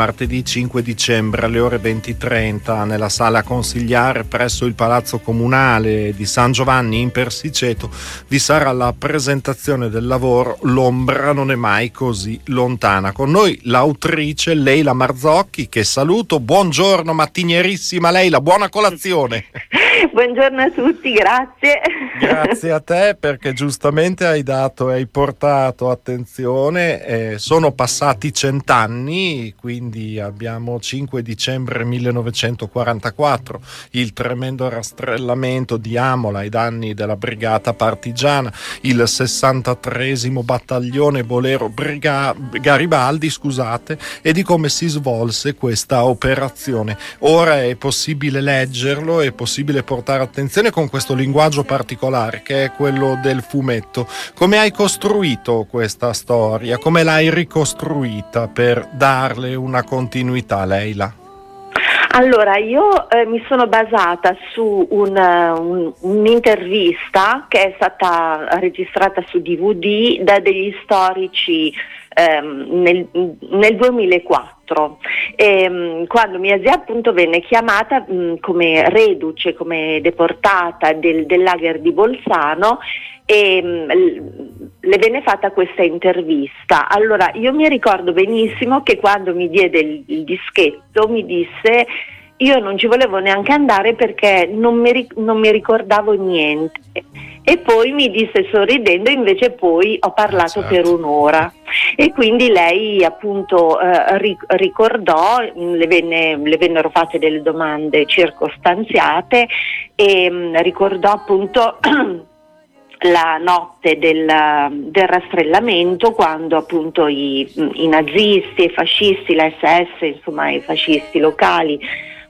Martedì 5 dicembre alle ore 20.30 nella sala consigliare presso il Palazzo Comunale di San Giovanni in Persiceto vi sarà la presentazione del lavoro L'ombra non è mai così lontana. Con noi l'autrice Leila Marzocchi che saluto. Buongiorno mattinierissima Leila, buona colazione. Buongiorno a tutti, grazie. Grazie a te perché giustamente hai dato e hai portato attenzione. Eh, sono passati cent'anni, quindi abbiamo 5 dicembre 1944, il tremendo rastrellamento di Amola ai danni della brigata partigiana, il 63 battaglione Bolero Briga- Garibaldi, scusate, e di come si svolse questa operazione. Ora è possibile leggerlo, è possibile portare attenzione con questo linguaggio particolare che è quello del fumetto. Come hai costruito questa storia? Come l'hai ricostruita per darle una continuità, Leila? Allora, io eh, mi sono basata su un, un, un'intervista che è stata registrata su DVD da degli storici ehm, nel, nel, 2004, ehm, quando mia zia appunto venne chiamata mh, come reduce, come deportata del, del lager di Bolzano e mh, le venne fatta questa intervista. Allora io mi ricordo benissimo che quando mi diede il, il dischetto mi disse io non ci volevo neanche andare perché non mi, non mi, ricordavo niente. E poi mi disse sorridendo, invece poi ho parlato certo. per un'ora. E quindi lei appunto eh, ricordò, le, venne, le, vennero fatte delle domande circostanziate e mh, mm, ricordò appunto la notte del, del, rastrellamento quando appunto i, i nazisti, i fascisti, la SS, insomma i fascisti locali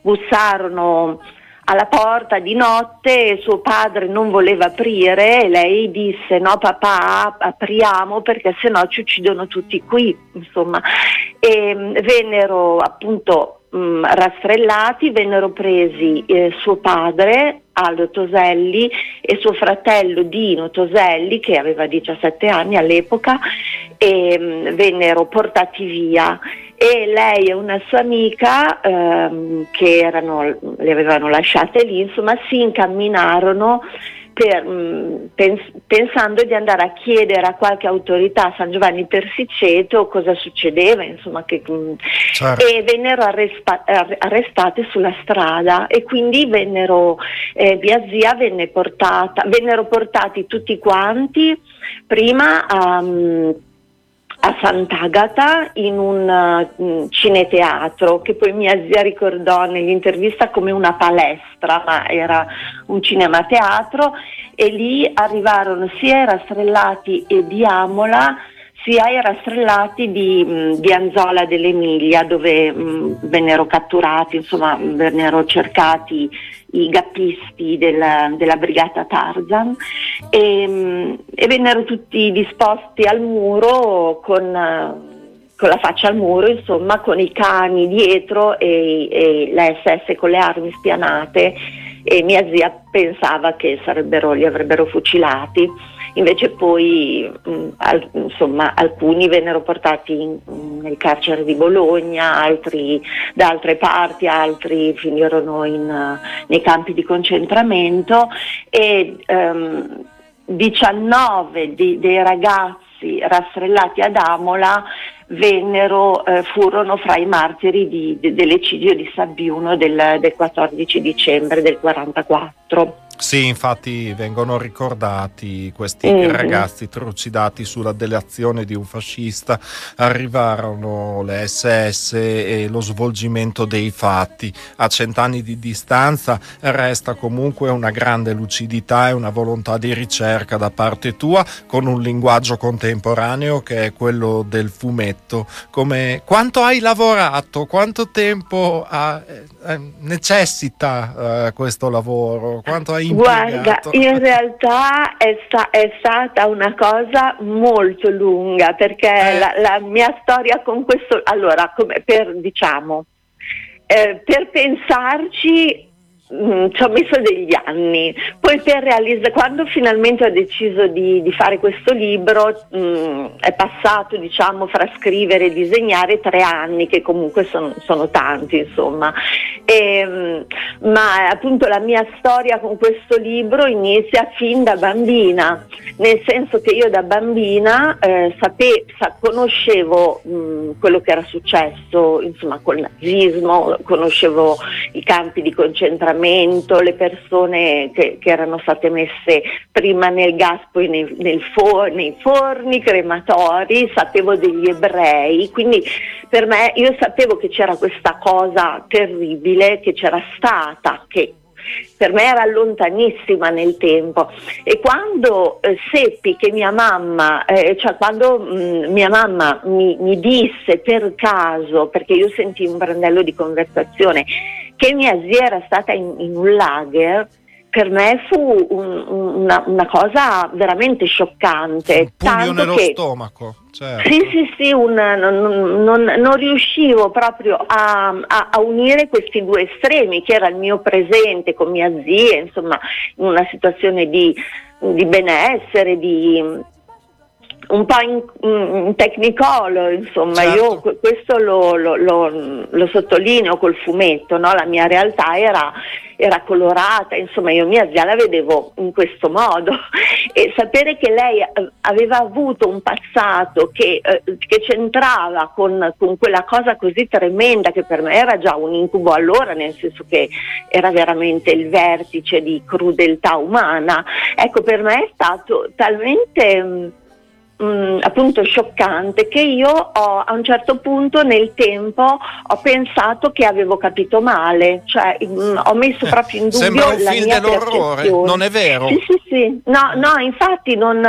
bussarono alla porta di notte suo padre non voleva aprire e lei disse no papà apriamo perché sennò ci uccidono tutti qui insomma. E mm, vennero appunto mh, mm, rastrellati vennero presi eh, suo padre Aldo Toselli e suo fratello Dino Toselli che aveva 17 anni all'epoca e mh, mm, vennero portati via. E lei e una sua amica ehm, che erano, le avevano lasciate lì, insomma si incamminarono per, mh, mm, pens- pensando di andare a chiedere a qualche autorità a San Giovanni Persiceto cosa succedeva, insomma, che, mh, mm, certo. e vennero arrespa- arrestate sulla strada e quindi vennero, eh, via zia venne portata, vennero portati tutti quanti prima a... Um, a Sant'Agata in un uh, cineteatro che poi mia zia ricordò nell'intervista come una palestra, ma era un cinema-teatro. E lì arrivarono sia rastrellati e di Amola sia i rastrellati di, di Anzola dell'Emilia dove mh, vennero catturati, insomma vennero cercati i gappisti della, della brigata Tarzan. E, mm, e, vennero tutti disposti al muro con, con, la faccia al muro, insomma con i cani dietro e, e la SS con le armi spianate. E mia zia pensava che li avrebbero fucilati invece poi mh, al, insomma, alcuni vennero portati in, nel carcere di Bologna, altri da altre parti, altri finirono in, uh, nei campi di concentramento e um, 19 di, dei ragazzi rastrellati ad Amola vennero, eh, furono fra i martiri di, de, dell'eccidio di Sabbiuno del, del 14 dicembre del 1944. Sì, infatti vengono ricordati questi mm-hmm. ragazzi trucidati sulla delazione di un fascista, arrivarono le SS e lo svolgimento dei fatti. A cent'anni di distanza resta comunque una grande lucidità e una volontà di ricerca da parte tua con un linguaggio contemporaneo che è quello del fumetto. Come, quanto hai lavorato? Quanto tempo ha, eh, necessita eh, questo lavoro? Quanto hai Guarda, in realtà è, sta- è, stata una cosa molto lunga perché eh. la, la, mia storia con questo, allora, come per diciamo, eh, per pensarci Mm, ci ho messo degli anni, poi per realizzare, quando finalmente ho deciso di, di fare questo libro mm, è passato diciamo fra scrivere e disegnare tre anni che comunque son, sono tanti insomma, e, mh, ma appunto la mia storia con questo libro inizia fin da bambina, nel senso che io da bambina eh, sape, sa, conoscevo mh, quello che era successo insomma col nazismo, conoscevo i campi di concentramento, sfruttamento, le persone che, che, erano state messe prima nel gas, poi nei, nel for, nei forni crematori, sapevo degli ebrei, quindi per me io sapevo che c'era questa cosa terribile che c'era stata, che per me era lontanissima nel tempo. E quando eh, seppi che mia mamma, eh, cioè quando mh, mm, mia mamma mi, mi, disse per caso, perché io sentii un brandello di conversazione, che mia zia era stata in, in un lager, per me fu un, una, una, cosa veramente scioccante. Un pugno nello che, stomaco. Certo. Sì, sì, sì, un, non, non, non, riuscivo proprio a, a, a, unire questi due estremi, che era il mio presente con mia zia, insomma, in una situazione di, di benessere, di, un po' in, in technicolor, insomma, certo. io questo lo, lo, lo, lo, sottolineo col fumetto, no? la mia realtà era, era, colorata, insomma io mia zia la vedevo in questo modo e sapere che lei aveva avuto un passato che, eh, che c'entrava con, con, quella cosa così tremenda che per me era già un incubo allora, nel senso che era veramente il vertice di crudeltà umana, ecco per me è stato talmente mh, mm, appunto scioccante che io ho a un certo punto nel tempo ho pensato che avevo capito male, cioè mh, mm, ho messo eh, proprio in dubbio Sembra un la film mia dell'orrore, non è vero? Sì, sì, sì. No, no, infatti non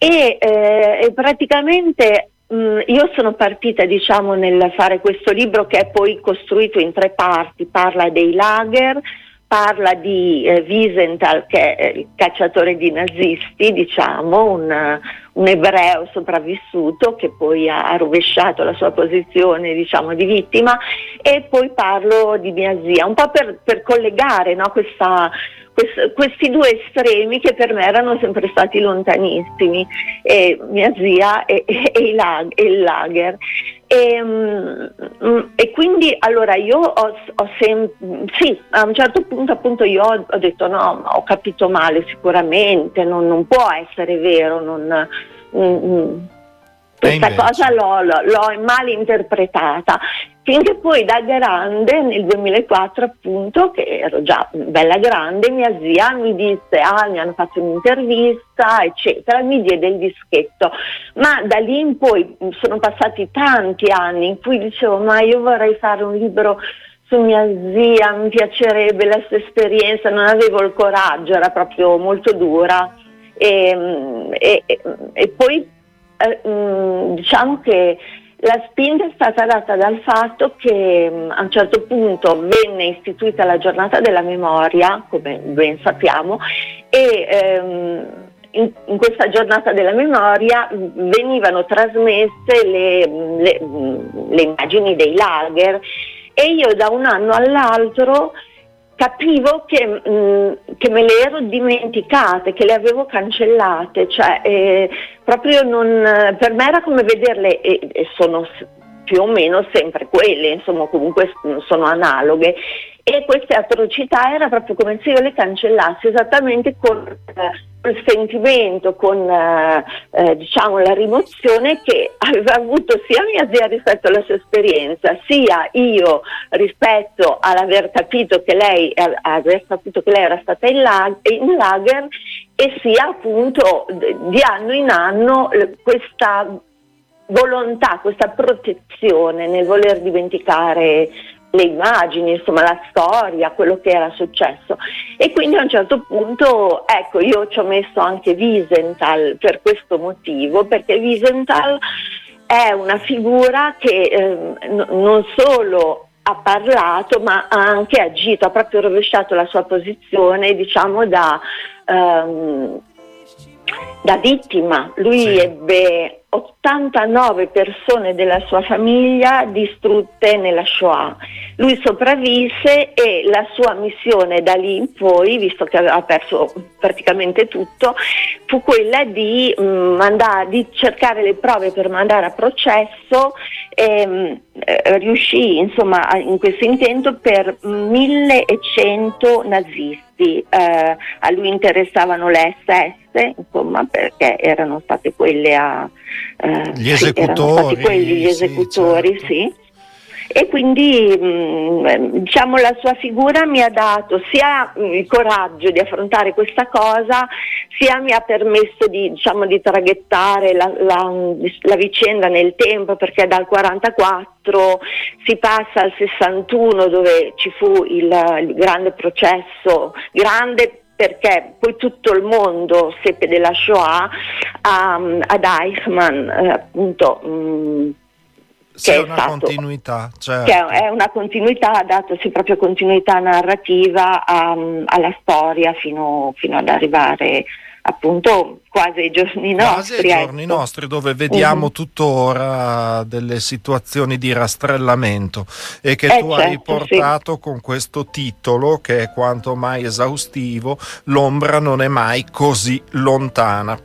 e, eh, praticamente mm, io sono partita diciamo nel fare questo libro che è poi costruito in tre parti, parla dei lager, parla di eh, Wiesenthal che è il cacciatore di nazisti, diciamo, un, un, ebreo sopravvissuto che poi ha rovesciato la sua posizione diciamo, di vittima e poi parlo di mia zia, un po' per, per collegare no, questa, quest, questi due estremi che per me erano sempre stati lontanissimi, e mia zia e, e, e, il, lag, e il lager. E, mm, e, quindi allora io ho, ho sempre, sì, a un certo punto appunto io ho, ho detto no, ho capito male sicuramente, non, non può essere vero, non, mm, mm. Questa cosa l'ho, l'ho, l'ho mal interpretata finché poi da grande nel 2004 appunto che ero già bella grande mia zia mi disse ah mi hanno fatto un'intervista eccetera mi diede il dischetto. Ma da lì in poi sono passati tanti anni in cui dicevo ma io vorrei fare un libro su mia zia mi piacerebbe la sua esperienza non avevo il coraggio era proprio molto dura e, e, e poi eh, mm, diciamo che la spinta è stata data dal fatto che mm, a un certo punto venne istituita la giornata della memoria, come ben sappiamo, e ehm, in, in, questa giornata della memoria mm, venivano trasmesse le, le, le immagini dei lager. E io da un anno all'altro capivo che, mh, mm, che, me le ero dimenticate, che le avevo cancellate, cioè eh, proprio non, per me era come vederle e, e sono più o meno sempre quelle, insomma comunque sono analoghe. E queste atrocità era proprio come se io le cancellassi esattamente con eh, il sentimento, con eh, eh, diciamo la rimozione che aveva avuto sia mia zia rispetto alla sua esperienza, sia io rispetto all'aver capito che lei, capito che lei era stata in, lag- in lager e sia appunto di anno in anno questa volontà, questa protezione nel voler dimenticare le immagini, insomma la storia, quello che era successo. E quindi a un certo punto, ecco, io ci ho messo anche Wiesenthal per questo motivo, perché Wiesenthal è una figura che eh, n- non solo ha parlato, ma ha anche agito, ha proprio rovesciato la sua posizione, diciamo, da, um, da vittima. Lui sì. ebbe 89 persone della sua famiglia distrutte nella Shoah. Lui sopravvisse e la sua missione da lì in poi, visto che aveva perso praticamente tutto, fu quella di, mh, mm, mandare, di cercare le prove per mandare a processo e mh, eh, riuscì insomma, in questo intento per 1100 nazisti. Eh, a lui interessavano le SS, insomma, perché erano state quelle a... Eh, gli esecutori. Sì, quelli, gli esecutori, sì. Certo. sì e quindi mm, diciamo, la sua figura mi ha dato sia mm, il coraggio di affrontare questa cosa, sia mi ha permesso di, diciamo, di traghettare la, la, la, vicenda nel tempo perché dal 44 si passa al 61 dove ci fu il, il grande processo, grande perché poi tutto il mondo seppe della Shoah a, ad Eichmann, eh, appunto mh, che è una stato, continuità, certo. che è una continuità, ha dato sì, proprio continuità narrativa a, alla storia fino, fino ad arrivare appunto quasi ai giorni nostri. Quasi ai giorni ecco. nostri dove vediamo uh-huh. tuttora delle situazioni di rastrellamento e che eh tu certo, hai portato sì. con questo titolo che è quanto mai esaustivo, l'ombra non è mai così lontana.